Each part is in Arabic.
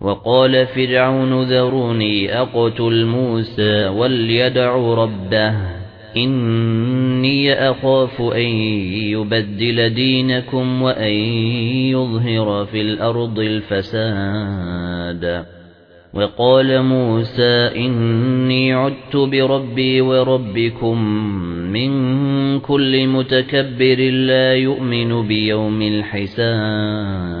وقال فرعون ذروني أقتل موسى وليدع ربه إني أخاف أن يبدل دينكم وأن يظهر في الأرض الفساد. وقال موسى إني عدت بربي وربكم من كل متكبر لا يؤمن بيوم الحساب.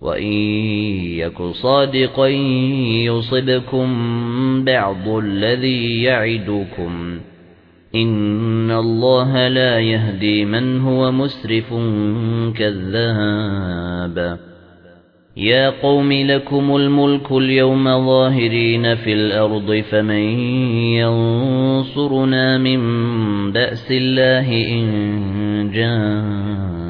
وَإِن يَكُ صَادِقًا يُصِبْكُم بَعْضُ الَّذِي يَعِدُكُمْ إِنَّ اللَّهَ لَا يَهْدِي مَنْ هُوَ مُسْرِفٌ كَذَّابٌ يَا قَوْمِ لَكُمُ الْمُلْكُ الْيَوْمَ ظَاهِرِينَ فِي الْأَرْضِ فَمَن يَنصُرُنَا مِن بَأْسِ اللَّهِ إِن جَاءَنَا